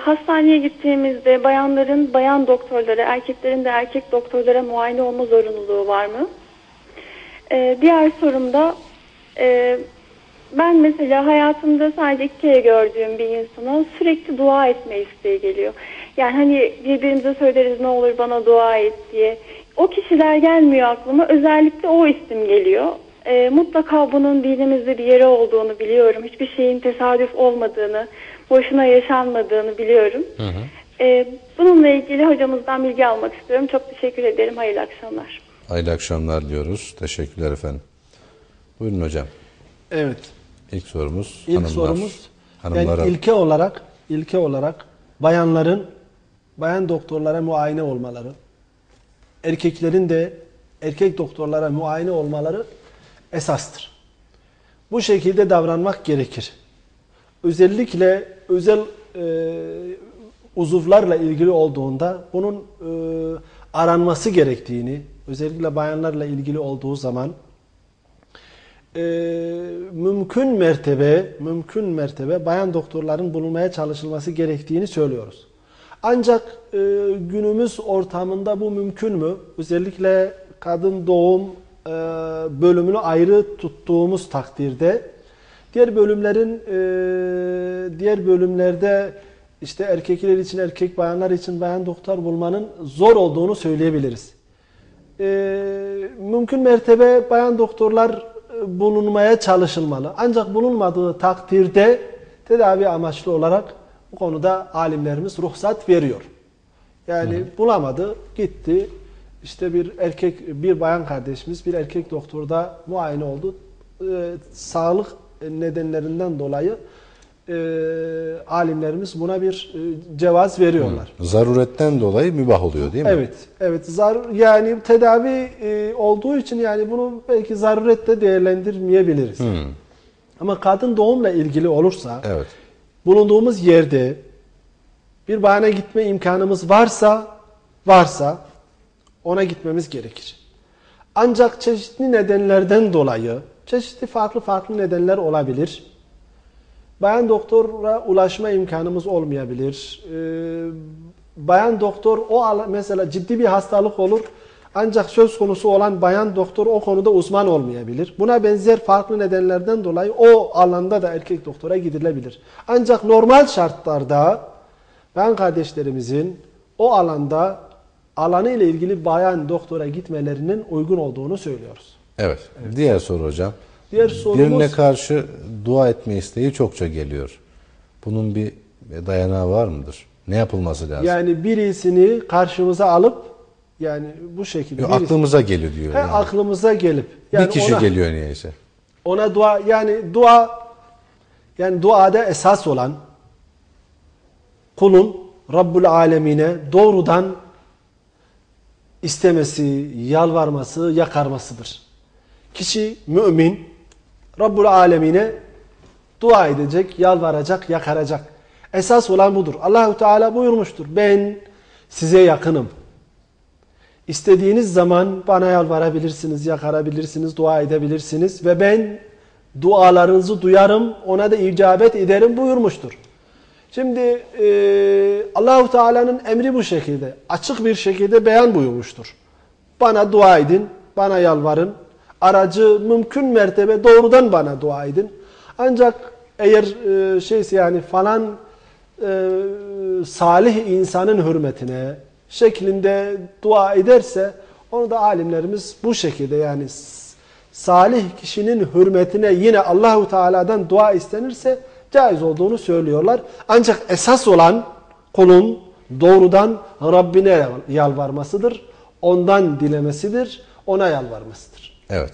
hastaneye gittiğimizde bayanların bayan doktorlara, erkeklerin de erkek doktorlara muayene olma zorunluluğu var mı? E, diğer sorum da e, ben mesela hayatımda sadece iki kere gördüğüm bir insana sürekli dua etme isteği geliyor. Yani hani birbirimize söyleriz ne olur bana dua et diye. O kişiler gelmiyor aklıma. Özellikle o isim geliyor. E, mutlaka bunun dinimizde bir yeri olduğunu biliyorum. Hiçbir şeyin tesadüf olmadığını, boşuna yaşanmadığını biliyorum. E, bununla ilgili hocamızdan bilgi almak istiyorum. Çok teşekkür ederim. Hayırlı akşamlar. Hayırlı akşamlar diyoruz. Teşekkürler efendim. Buyurun hocam. Evet. İlk sorumuz İlk hanımlar. sorumuz Hanımlara. yani ilke olarak ilke olarak bayanların bayan doktorlara muayene olmaları, erkeklerin de erkek doktorlara muayene olmaları esastır. Bu şekilde davranmak gerekir. Özellikle özel e, uzuvlarla ilgili olduğunda bunun e, aranması gerektiğini, özellikle bayanlarla ilgili olduğu zaman e, mümkün mertebe mümkün mertebe bayan doktorların bulunmaya çalışılması gerektiğini söylüyoruz. Ancak e, günümüz ortamında bu mümkün mü? Özellikle kadın doğum e, bölümünü ayrı tuttuğumuz takdirde diğer bölümlerin e, diğer bölümlerde işte erkekler için erkek bayanlar için bayan doktor bulmanın zor olduğunu söyleyebiliriz. E, mümkün mertebe bayan doktorlar bulunmaya çalışılmalı. Ancak bulunmadığı takdirde tedavi amaçlı olarak bu konuda alimlerimiz ruhsat veriyor. Yani bulamadı, gitti. İşte bir erkek, bir bayan kardeşimiz bir erkek doktorda muayene oldu. Ee, sağlık nedenlerinden dolayı e, alimlerimiz buna bir e, cevaz veriyorlar. Zaruretten dolayı mübah oluyor değil mi? Evet, evet. Zar yani tedavi e, olduğu için yani bunu belki zaruretle değerlendirmeyebiliriz. Ama kadın doğumla ilgili olursa Evet. bulunduğumuz yerde bir bayana gitme imkanımız varsa varsa ona gitmemiz gerekir. Ancak çeşitli nedenlerden dolayı çeşitli farklı farklı nedenler olabilir. Bayan doktora ulaşma imkanımız olmayabilir. Ee, bayan doktor o mesela ciddi bir hastalık olur. Ancak söz konusu olan bayan doktor o konuda uzman olmayabilir. Buna benzer farklı nedenlerden dolayı o alanda da erkek doktora gidilebilir. Ancak normal şartlarda bayan kardeşlerimizin o alanda alanı ile ilgili bayan doktora gitmelerinin uygun olduğunu söylüyoruz. Evet. Diğer soru hocam. Diğer sorumuz- Birine karşı dua etme isteği çokça geliyor. Bunun bir dayanağı var mıdır? Ne yapılması lazım? Yani birisini karşımıza alıp yani bu şekilde Yok, birisi- aklımıza geliyor diyor. He, yani. aklımıza gelip yani bir kişi ona, geliyor niyeyse. ona dua yani dua yani duada esas olan kulun Rabbul Alemine doğrudan istemesi, yalvarması, yakarmasıdır. Kişi mümin Rabbul Alemine dua edecek, yalvaracak, yakaracak. Esas olan budur. Allahu Teala buyurmuştur. Ben size yakınım. İstediğiniz zaman bana yalvarabilirsiniz, yakarabilirsiniz, dua edebilirsiniz ve ben dualarınızı duyarım, ona da icabet ederim buyurmuştur. Şimdi e, Allahu Teala'nın emri bu şekilde, açık bir şekilde beyan buyurmuştur. Bana dua edin, bana yalvarın. Aracı mümkün mertebe doğrudan bana dua edin. Ancak eğer e, şeyse yani falan e, salih insanın hürmetine şeklinde dua ederse onu da alimlerimiz bu şekilde yani salih kişinin hürmetine yine Allahu Teala'dan dua istenirse caiz olduğunu söylüyorlar. Ancak esas olan kulun doğrudan Rabbine yalvarmasıdır. Ondan dilemesidir, ona yalvarmasıdır. Evet.